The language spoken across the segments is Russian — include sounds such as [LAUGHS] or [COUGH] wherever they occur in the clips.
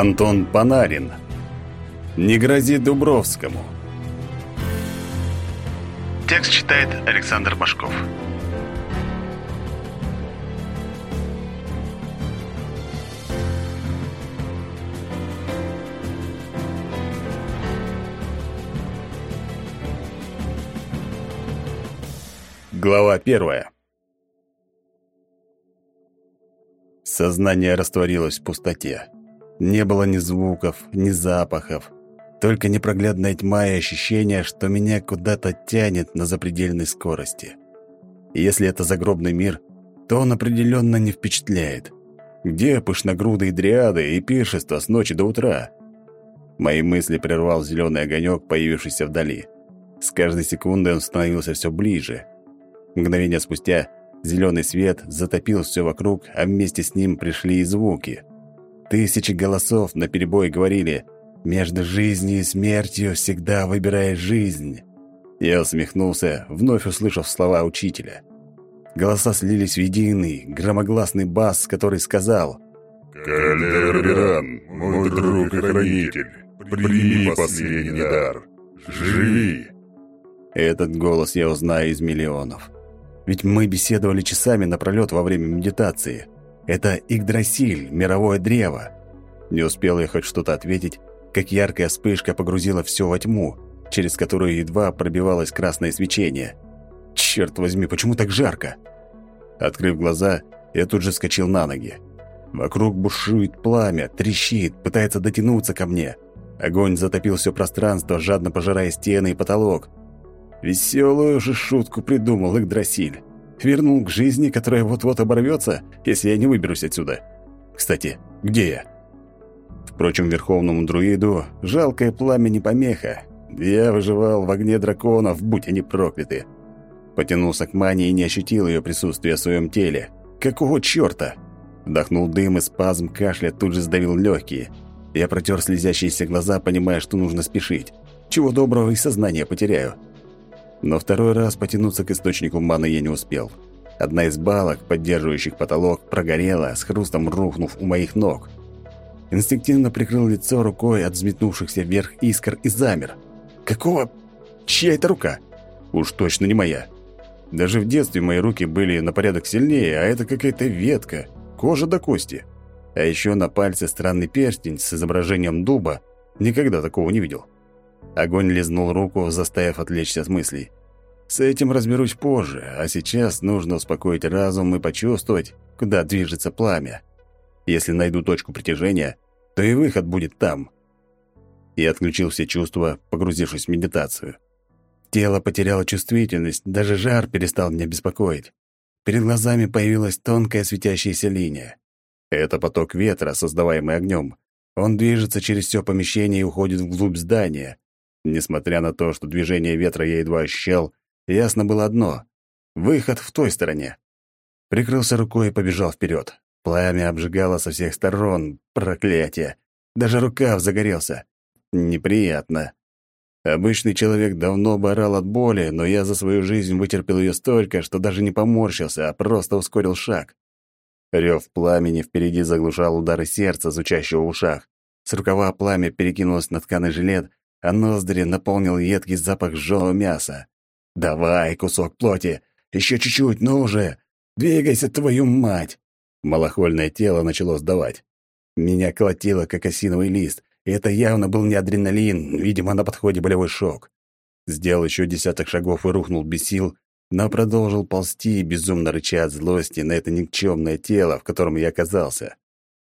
Антон Панарин. Не грози Дубровскому. Текст читает Александр Башков. Глава первая. Сознание растворилось в пустоте. Не было ни звуков, ни запахов, только непроглядная тьма и ощущение, что меня куда-то тянет на запредельной скорости. И если это загробный мир, то он определенно не впечатляет. Где пышногрудые дриады и пиршество с ночи до утра? Мои мысли прервал зеленый огонек, появившийся вдали. С каждой секундой он становился все ближе. Мгновение спустя зеленый свет затопил все вокруг, а вместе с ним пришли и звуки. Тысячи голосов наперебой говорили «Между жизнью и смертью всегда выбирай жизнь». Я усмехнулся, вновь услышав слова учителя. Голоса слились в единый, громогласный бас, который сказал «Калерберан, мой друг и хранитель, прими последний дар. Живи!» Этот голос я узнаю из миллионов. Ведь мы беседовали часами напролёт во время медитации. Это Игдрасиль, мировое древо. Не успел я хоть что-то ответить, как яркая вспышка погрузила все во тьму, через которую едва пробивалось красное свечение. Черт возьми, почему так жарко? Открыв глаза, я тут же скочил на ноги. Вокруг бушует пламя, трещит, пытается дотянуться ко мне. Огонь затопил все пространство, жадно пожирая стены и потолок. Веселую же шутку придумал Игдрасиль. Вернул к жизни, которая вот-вот оборвется, если я не выберусь отсюда. Кстати, где я? Впрочем, верховному друиду жалкое пламя не помеха. Я выживал в огне драконов, будь они прокляты. Потянулся к мане и не ощутил ее присутствия в своем теле. Какого чёрта? Вдохнул дым и спазм кашля тут же сдавил легкие. Я протер слезящиеся глаза, понимая, что нужно спешить. Чего доброго и сознание потеряю. Но второй раз потянуться к источнику маны я не успел. Одна из балок, поддерживающих потолок, прогорела, с хрустом рухнув у моих ног. Инстинктивно прикрыл лицо рукой от взметнувшихся вверх искр и замер. Какого? Чья это рука? Уж точно не моя. Даже в детстве мои руки были на порядок сильнее, а это какая-то ветка, кожа до кости. А еще на пальце странный перстень с изображением дуба. Никогда такого не видел. Огонь лизнул руку, заставив отвлечься от мыслей. С этим разберусь позже, а сейчас нужно успокоить разум и почувствовать, куда движется пламя. Если найду точку притяжения, то и выход будет там. Я отключил все чувства, погрузившись в медитацию. Тело потеряло чувствительность, даже жар перестал меня беспокоить. Перед глазами появилась тонкая светящаяся линия. Это поток ветра, создаваемый огнем. Он движется через все помещение и уходит вглубь здания. Несмотря на то, что движение ветра я едва ощущал, ясно было одно — выход в той стороне. Прикрылся рукой и побежал вперед. Пламя обжигало со всех сторон. Проклятие! Даже рукав загорелся. Неприятно. Обычный человек давно бы орал от боли, но я за свою жизнь вытерпел ее столько, что даже не поморщился, а просто ускорил шаг. Рев пламени впереди заглушал удары сердца, звучащего в ушах. С рукава пламя перекинулось на тканый жилет, а ноздри наполнил едкий запах жжёного мяса. «Давай, кусок плоти! Еще чуть-чуть, ну уже! Двигайся, твою мать!» Малохольное тело начало сдавать. Меня колотило, как осиновый лист, и это явно был не адреналин, видимо, на подходе болевой шок. Сделал еще десяток шагов и рухнул без сил, но продолжил ползти, безумно рыча от злости на это никчемное тело, в котором я оказался.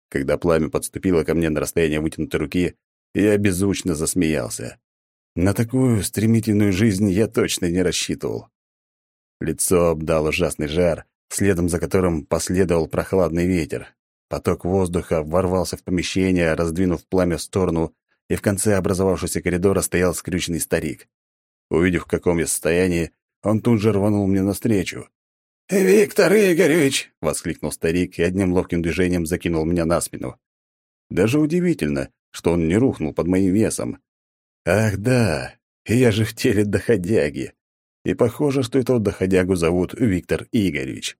Когда пламя подступило ко мне на расстояние вытянутой руки, я беззвучно засмеялся. На такую стремительную жизнь я точно не рассчитывал. Лицо обдал ужасный жар, следом за которым последовал прохладный ветер. Поток воздуха ворвался в помещение, раздвинув пламя в сторону, и в конце образовавшегося коридора стоял скрюченный старик. Увидев, в каком я состоянии, он тут же рванул мне навстречу. «Виктор Игоревич!» — воскликнул старик и одним ловким движением закинул меня на спину. Даже удивительно, что он не рухнул под моим весом. Ах да, я же в теле доходяги. И похоже, что этого доходягу зовут Виктор Игоревич.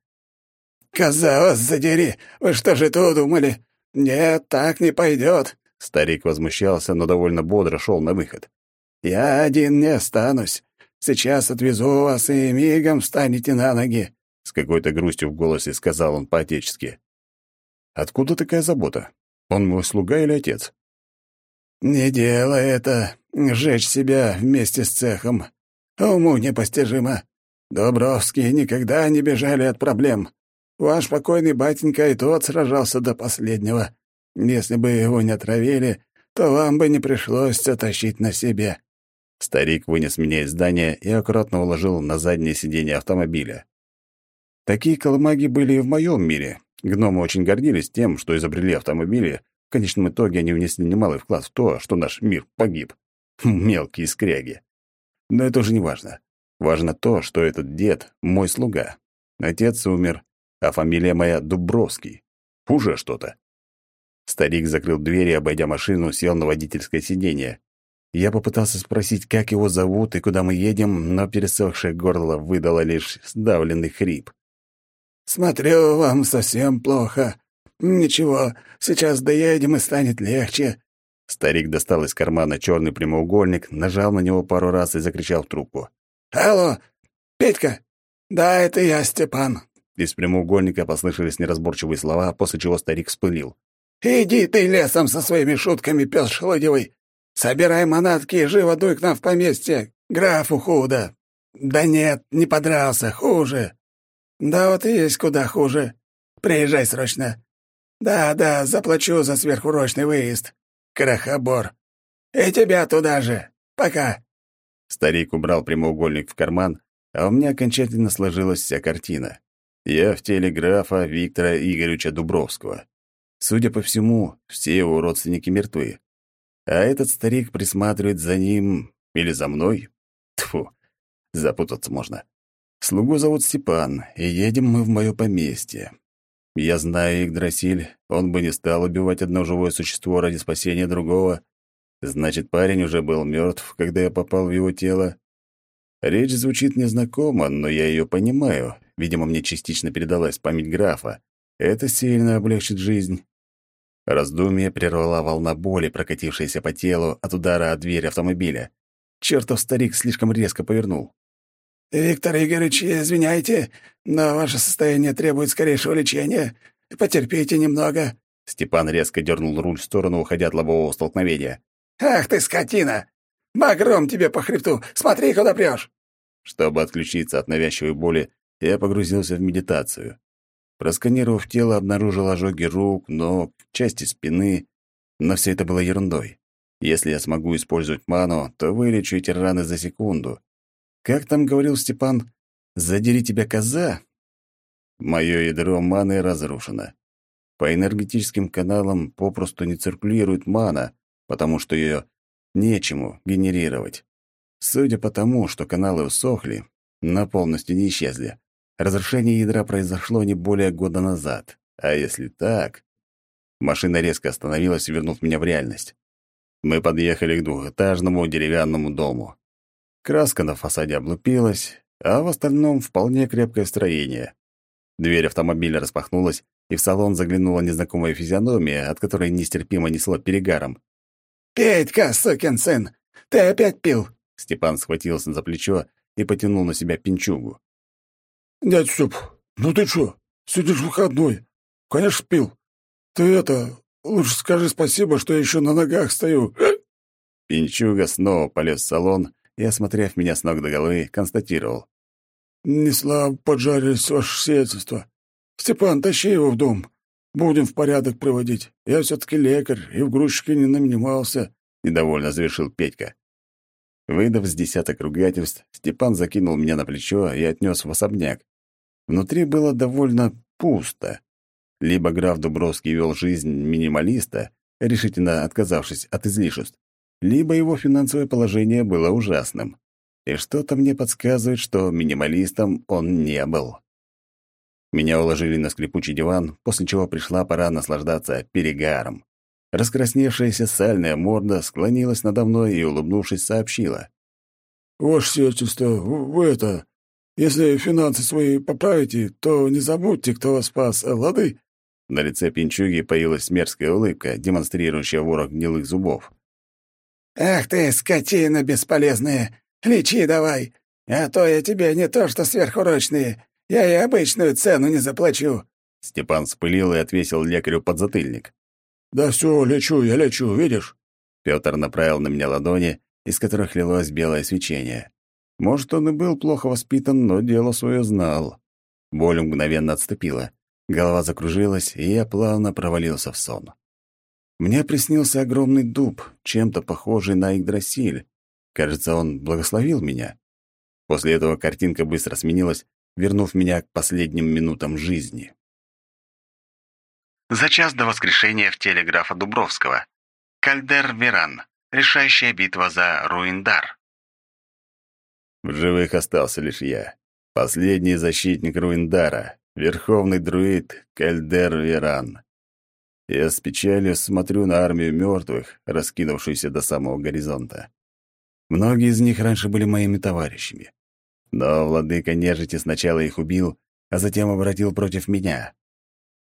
«Коза вас задери! Вы что же это удумали? Нет, так не пойдет. Старик возмущался, но довольно бодро шел на выход. «Я один не останусь. Сейчас отвезу вас и мигом встанете на ноги», — с какой-то грустью в голосе сказал он по-отечески. «Откуда такая забота? Он мой слуга или отец?» «Не дело это, сжечь себя вместе с цехом. Уму непостижимо. Дубровские никогда не бежали от проблем. Ваш покойный батенька и тот сражался до последнего. Если бы его не отравили, то вам бы не пришлось тащить на себе». Старик вынес меня из здания и аккуратно уложил на заднее сиденье автомобиля. Такие колымаги были и в моем мире. Гномы очень гордились тем, что изобрели автомобили. В конечном итоге они внесли немалый вклад в то, что наш мир погиб. [LAUGHS] Мелкие скряги. Но это уже не важно. Важно то, что этот дед — мой слуга. Отец умер, а фамилия моя Дубровский. Хуже что-то. Старик закрыл дверь и, обойдя машину, сел на водительское сиденье. Я попытался спросить, как его зовут и куда мы едем, но пересохшее горло выдало лишь сдавленный хрип. «Смотрю, вам совсем плохо. Ничего, сейчас доедем и станет легче». Старик достал из кармана черный прямоугольник, нажал на него пару раз и закричал в трубку. «Алло, Петька! Да, это я, Степан». Из прямоугольника послышались неразборчивые слова, после чего старик вспылил. «Иди ты лесом со своими шутками, пес шелудевый! Собирай манатки и живо дуй к нам в поместье! Графу худо!» «Да нет, не подрался, хуже!» «Да вот и есть куда хуже. Приезжай срочно!» «Да, да, заплачу за сверхурочный выезд. Крахобор. И тебя туда же. Пока!» Старик убрал прямоугольник в карман, а у меня окончательно сложилась вся картина. Я в теле графа Виктора Игоревича Дубровского. Судя по всему, все его родственники мертвы. А этот старик присматривает за ним или за мной? Тфу, запутаться можно. Слугу зовут Степан, и едем мы в мое поместье. Я знаю Игдрасиль, он бы не стал убивать одно живое существо ради спасения другого. Значит, парень уже был мертв, когда я попал в его тело. Речь звучит незнакомо, но я ее понимаю. Видимо, мне частично передалась память графа. Это сильно облегчит жизнь. Раздумье прервала волна боли, прокатившаяся по телу от удара о дверь автомобиля. Чертов старик слишком резко повернул. «Виктор Игоревич, извиняйте, но ваше состояние требует скорейшего лечения. Потерпите немного». Степан резко дернул руль в сторону, уходя от лобового столкновения. «Ах ты, скотина! Багром тебе по хребту! Смотри, куда прешь!» Чтобы отключиться от навязчивой боли, я погрузился в медитацию. Просканировав тело, обнаружил ожоги рук, ног, части спины, но все это было ерундой. Если я смогу использовать ману, то вылечу эти раны за секунду. Как там говорил Степан, «Задери тебя коза?» Мое ядро маны разрушено. По энергетическим каналам попросту не циркулирует мана, потому что ее нечему генерировать. Судя по тому, что каналы усохли, но полностью не исчезли, Разрушение ядра произошло не более года назад. А если так... Машина резко остановилась, вернув меня в реальность. Мы подъехали к двухэтажному деревянному дому. Краска на фасаде облупилась, а в остальном вполне крепкое строение. Дверь автомобиля распахнулась, и в салон заглянула незнакомая физиономия, от которой нестерпимо несло перегаром. «Петька, сукин сын, ты опять пил?» Степан схватился за плечо и потянул на себя пинчугу. «Дядь Степ, ну ты чё, сидишь выходной? Конечно, пил. Ты это, лучше скажи спасибо, что я еще на ногах стою». Пинчуга снова полез в салон и, осмотрев меня с ног до головы, констатировал. «Не слабо поджарились, ваше сиятельство. Степан, тащи его в дом. Будем в порядок приводить. Я все-таки лекарь и в грузчике не нанимался», — недовольно завершил Петька. Выдав с десяток ругательств, Степан закинул меня на плечо и отнес в особняк, Внутри было довольно пусто. Либо граф Дубровский вел жизнь минималиста, решительно отказавшись от излишеств, либо его финансовое положение было ужасным. И что-то мне подсказывает, что минималистом он не был. Меня уложили на скрипучий диван, после чего пришла пора наслаждаться перегаром. Раскрасневшаяся сальная морда склонилась надо мной и, улыбнувшись, сообщила. «Ваше сиятельство, вы это... Если финансы свои поправите, то не забудьте, кто вас спас, э, лады?» На лице пинчуги появилась мерзкая улыбка, демонстрирующая ворог гнилых зубов. «Ах ты, скотина бесполезная! Лечи давай! А то я тебе не то что сверхурочные, я и обычную цену не заплачу!» Степан вспылил и отвесил лекарю подзатыльник. «Да все, лечу, я лечу, видишь?» Пётр направил на меня ладони, из которых лилось белое свечение. Может, он и был плохо воспитан, но дело свое знал. Боль мгновенно отступила. Голова закружилась, и я плавно провалился в сон. Мне приснился огромный дуб, чем-то похожий на Игдрасиль. Кажется, он благословил меня. После этого картинка быстро сменилась, вернув меня к последним минутам жизни. За час до воскрешения в теле графа Дубровского. Кальдер-Веран. Решающая битва за Руиндар. В живых остался лишь я. Последний защитник Руиндара, верховный друид Кальдер-Веран. Я с печалью смотрю на армию мертвых, раскинувшуюся до самого горизонта. Многие из них раньше были моими товарищами. Но владыка нежити сначала их убил, а затем обратил против меня.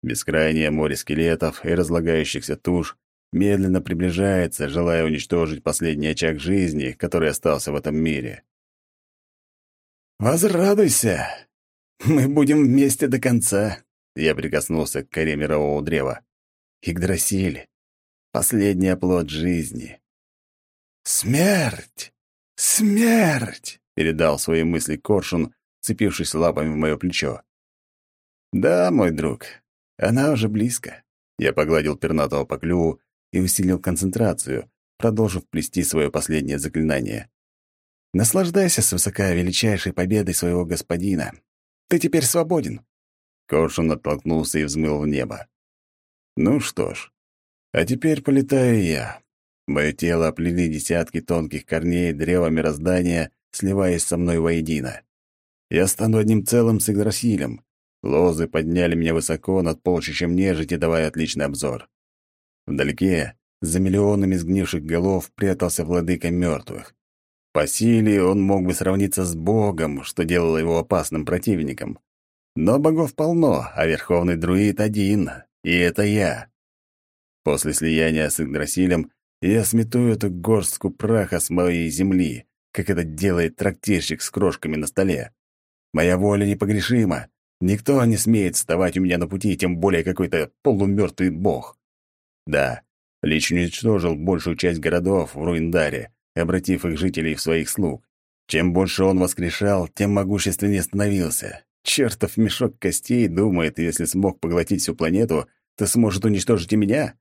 Бескрайнее море скелетов и разлагающихся туш медленно приближается, желая уничтожить последний очаг жизни, который остался в этом мире. «Возрадуйся! Мы будем вместе до конца!» Я прикоснулся к коре мирового древа. Игдрасиль. Последний оплот жизни. «Смерть! Смерть!» — передал свои мысли Коршун, цепившись лапами в мое плечо. «Да, мой друг, она уже близко». Я погладил пернатого по клюву и усилил концентрацию, продолжив плести свое последнее заклинание. «Наслаждайся с высока величайшей победой своего господина. Ты теперь свободен». Коршун оттолкнулся и взмыл в небо. Ну что ж, а теперь полетаю я. Мое тело оплели десятки тонких корней древа мироздания, сливаясь со мной воедино. Я стану одним целым с Игдрасилем. Лозы подняли меня высоко над полчищем нежити, давая отличный обзор. Вдалеке, за миллионами сгнивших голов, прятался владыка мертвых. По силе он мог бы сравниться с Богом, что делало его опасным противником. Но богов полно, а верховный друид один, и это я. После слияния с Игдрасилем я смету эту горстку праха с моей земли, как это делает трактирщик с крошками на столе. Моя воля непогрешима. Никто не смеет вставать у меня на пути, тем более какой-то полумертвый бог. Да, Лич уничтожил большую часть городов в Руиндаре, обратив их жителей в своих слуг. Чем больше он воскрешал, тем могущественнее становился. Чертов мешок костей думает, если смог поглотить всю планету, то сможет уничтожить и меня?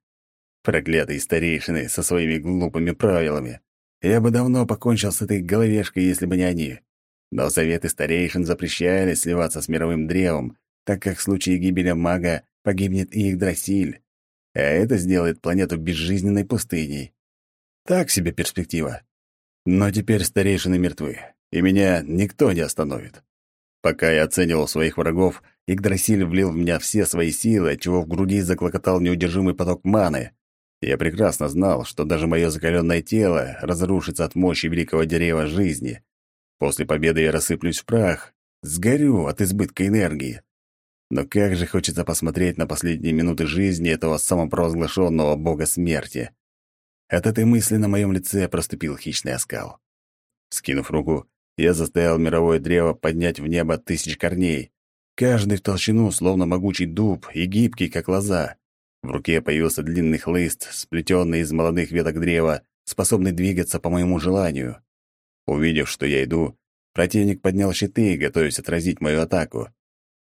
Проклятые старейшины со своими глупыми правилами. Я бы давно покончил с этой головешкой, если бы не они. Но советы старейшин запрещали сливаться с мировым древом, так как в случае гибели мага погибнет и Игдрасиль. А это сделает планету безжизненной пустыней. Так себе перспектива. Но теперь старейшины мертвы, и меня никто не остановит. Пока я оценивал своих врагов, Игдрасиль влил в меня все свои силы, отчего в груди заклокотал неудержимый поток маны. Я прекрасно знал, что даже мое закаленное тело разрушится от мощи великого дерева жизни. После победы я рассыплюсь в прах, сгорю от избытка энергии. Но как же хочется посмотреть на последние минуты жизни этого самопровозглашенного бога смерти. От этой мысли на моем лице проступил хищный оскал. Скинув руку, я заставил мировое древо поднять в небо тысяч корней, каждый в толщину, словно могучий дуб, и гибкий, как лоза. В руке появился длинный хлыст, сплетенный из молодых веток древа, способный двигаться по моему желанию. Увидев, что я иду, противник поднял щиты, готовясь отразить мою атаку.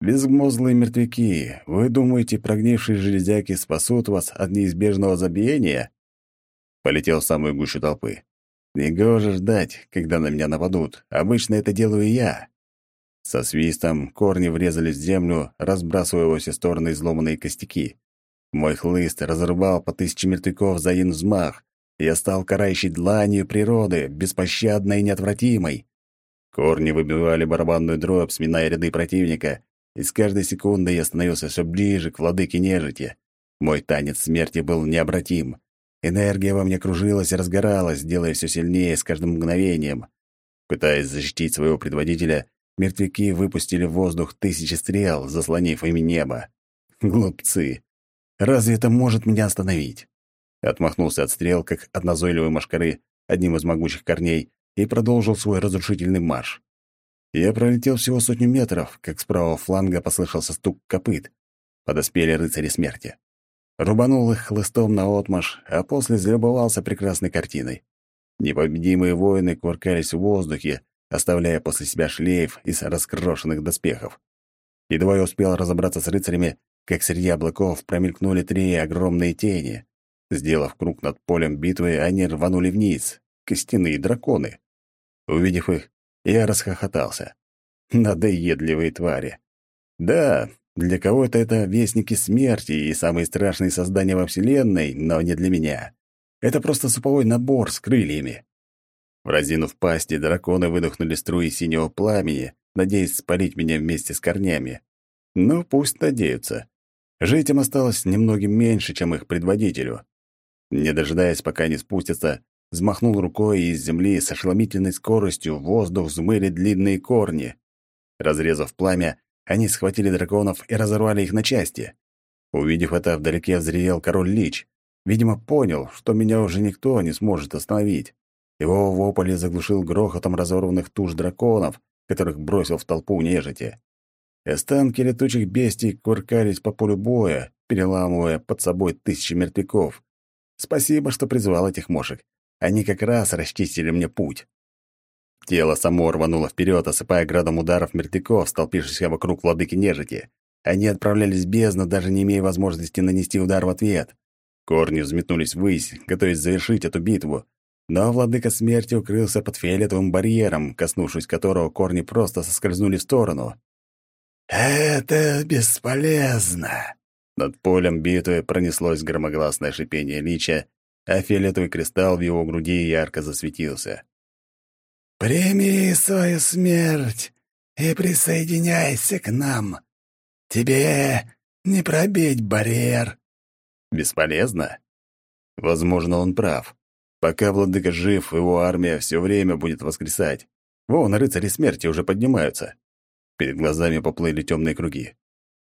Безмозглые мертвяки, вы думаете, прогнившие железяки спасут вас от неизбежного забиения? Полетел в самую гущу толпы. Негоже ждать, когда на меня нападут. Обычно это делаю я. Со свистом корни врезались в землю, разбрасывая во все стороны изломанные костяки. Мой хлыст разрубал по тысяче мертвяков за один взмах. Я стал карающей дланью природы, беспощадной и неотвратимой. Корни выбивали барабанную дробь, сминая ряды противника, и с каждой секундой я становился все ближе к владыке нежити. Мой танец смерти был необратим. Энергия во мне кружилась и разгоралась, делая все сильнее с каждым мгновением. Пытаясь защитить своего предводителя, мертвяки выпустили в воздух тысячи стрел, заслонив ими небо. Глупцы. Разве это может меня остановить? Отмахнулся от стрел, как от назойливой мошкары, одним из могучих корней, и продолжил свой разрушительный марш. Я пролетел всего сотню метров, как с правого фланга послышался стук копыт. Подоспели рыцари смерти. Рубанул их хлыстом наотмашь, а после залюбовался прекрасной картиной. Непобедимые воины кувыркались в воздухе, оставляя после себя шлейф из раскрошенных доспехов. Едва я успел разобраться с рыцарями, как среди облаков промелькнули три огромные тени. Сделав круг над полем битвы, они рванули вниз, костяные драконы. Увидев их, я расхохотался. Надоедливые твари. Да, для кого-то это вестники смерти и самые страшные создания во Вселенной, но не для меня. Это просто суповой набор с крыльями. Разинув пасти, драконы выдохнули струи синего пламени, надеясь спалить меня вместе с корнями. Ну, пусть надеются. Жить им осталось немногим меньше, чем их предводителю. Не дожидаясь, пока они спустятся, взмахнул рукой, и из земли с ошеломительной скоростью в воздух взмыли длинные корни. Разрезав пламя, они схватили драконов и разорвали их на части. Увидев это, вдалеке взревел король Лич. Видимо, понял, что меня уже никто не сможет остановить. Его вопль заглушил грохотом разорванных туш драконов, которых бросил в толпу нежити. Останки летучих бестий куркались по полю боя, переламывая под собой тысячи мертвяков. Спасибо, что призвал этих мошек. Они как раз расчистили мне путь. Тело само рвануло вперед, осыпая градом ударов мертвяков, столпившихся вокруг владыки нежити. Они отправлялись в бездну, даже не имея возможности нанести удар в ответ. Корни взметнулись ввысь, готовясь завершить эту битву. Но владыка смерти укрылся под фиолетовым барьером, коснувшись которого корни просто соскользнули в сторону. «Это бесполезно!» Над полем битвы пронеслось громогласное шипение лича, а фиолетовый кристалл в его груди ярко засветился. «Прими свою смерть и присоединяйся к нам. Тебе не пробить барьер». Бесполезно? Возможно, он прав. Пока владыка жив, его армия все время будет воскресать. Вон, рыцари смерти уже поднимаются. Перед глазами поплыли темные круги.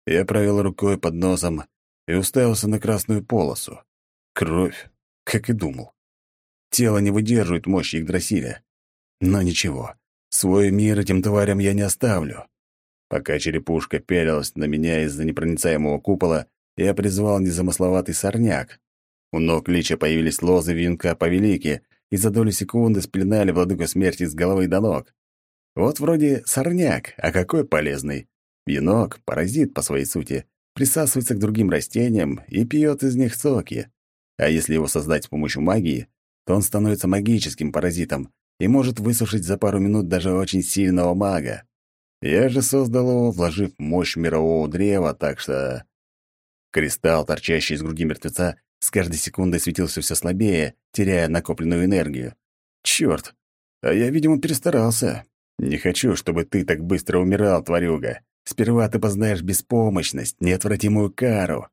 Я провел рукой под носом и уставился на красную полосу. Кровь, как и думал. Тело не выдерживает мощи Игдрасиля. Но ничего, свой мир этим тварям я не оставлю. Пока черепушка пялилась на меня из-за непроницаемого купола, я призвал незамысловатый сорняк. У ног Лича появились лозы венка повелики и за долю секунды спеленали владыку смерти с головы до ног. Вот вроде сорняк, а какой полезный. Венок, паразит по своей сути, присасывается к другим растениям и пьет из них соки. А если его создать с помощью магии, то он становится магическим паразитом, и может высушить за пару минут даже очень сильного мага. Я же создал его, вложив мощь мирового древа, так что... Кристалл, торчащий из груди мертвеца, с каждой секундой светился все слабее, теряя накопленную энергию. Черт! А я, видимо, перестарался. Не хочу, чтобы ты так быстро умирал, тварюга. Сперва ты познаешь беспомощность, неотвратимую кару.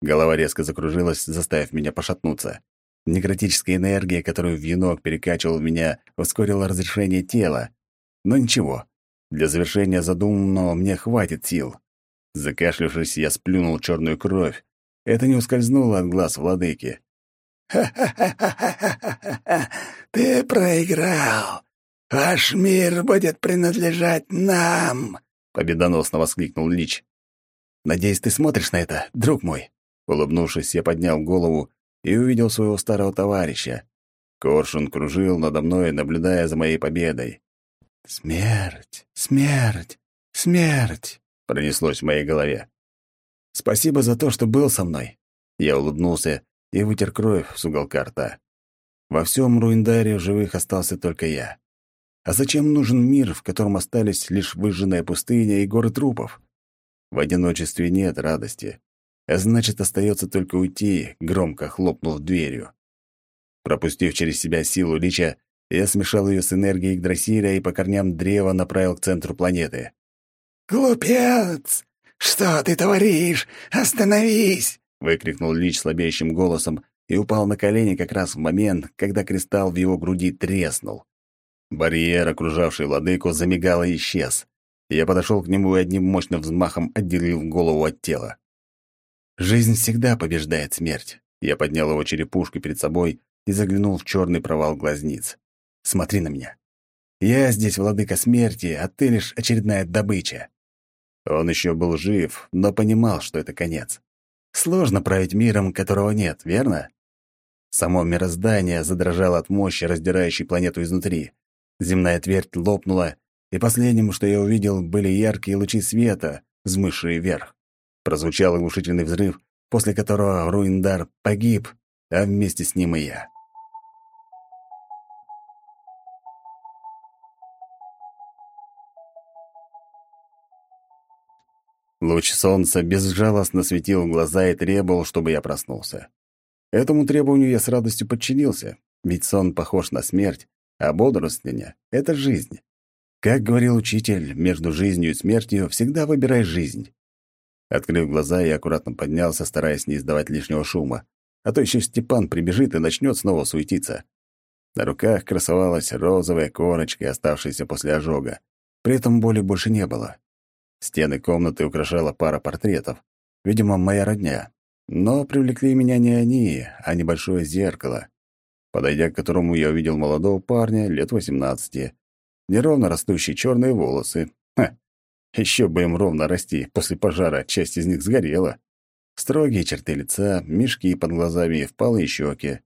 Голова резко закружилась, заставив меня пошатнуться. Некротическая энергия, которую венок перекачивал в меня, ускорила разрешение тела. Но ничего. Для завершения задуманного мне хватит сил. Закашлявшись, я сплюнул черную кровь. Это не ускользнуло от глаз владыки. «Ха-ха-ха-ха-ха! [LAUGHS] Ты проиграл! Ваш мир будет принадлежать нам!» — победоносно воскликнул Лич. «Надеюсь, ты смотришь на это, друг мой?» Улыбнувшись, я поднял голову и увидел своего старого товарища. Коршун кружил надо мной, наблюдая за моей победой. «Смерть! Смерть! Смерть!» — пронеслось в моей голове. «Спасибо за то, что был со мной!» Я улыбнулся и вытер кровь с уголка рта. Во всем Руиндаре живых остался только я. А зачем нужен мир, в котором остались лишь выжженная пустыня и горы трупов? В одиночестве нет радости. А значит, остается только уйти, громко хлопнув дверью. Пропустив через себя силу лича, я смешал ее с энергией Игдрасиля и по корням древа направил к центру планеты. «Глупец! Что ты творишь? Остановись!» — выкрикнул Лич слабеющим голосом и упал на колени как раз в момент, когда кристалл в его груди треснул. Барьер, окружавший владыку, замигал и исчез. Я подошел к нему и одним мощным взмахом отделил голову от тела. Жизнь всегда побеждает смерть. Я поднял его черепушку перед собой и заглянул в черный провал глазниц. Смотри на меня. Я здесь владыка смерти, а ты лишь очередная добыча. Он еще был жив, но понимал, что это конец. Сложно править миром, которого нет, верно? Само мироздание задрожало от мощи, раздирающей планету изнутри. Земная твердь лопнула, и последним, что я увидел, были яркие лучи света, взмывшие вверх. Прозвучал оглушительный взрыв, после которого Руиндар погиб, а вместе с ним и я. Луч солнца безжалостно светил в глаза и требовал, чтобы я проснулся. Этому требованию я с радостью подчинился, ведь сон похож на смерть, а бодрствование — это жизнь. Как говорил учитель, между жизнью и смертью всегда выбирай жизнь. Открыв глаза, я аккуратно поднялся, стараясь не издавать лишнего шума, а то еще Степан прибежит и начнет снова суетиться. На руках красовалась розовая корочка, оставшаяся после ожога. При этом боли больше не было. Стены комнаты украшала пара портретов. Видимо, моя родня. Но привлекли меня не они, а небольшое зеркало, подойдя к которому я увидел молодого парня лет восемнадцати. Неровно растущие черные волосы. Еще бы им ровно расти, после пожара часть из них сгорела. Строгие черты лица, мешки под глазами впалые щеки.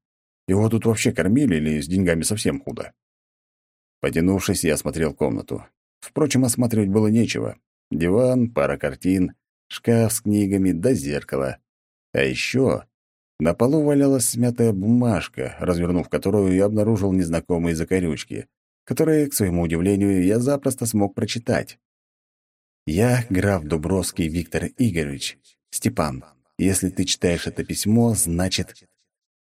Его тут вообще кормили или с деньгами совсем худо? Потянувшись, я осмотрел комнату. Впрочем, осматривать было нечего. Диван, пара картин, шкаф с книгами да зеркало. А еще на полу валялась смятая бумажка, развернув которую я обнаружил незнакомые закорючки, которые, к своему удивлению, я запросто смог прочитать. «Я, граф Дубровский Виктор Игоревич, Степан, если ты читаешь это письмо, значит,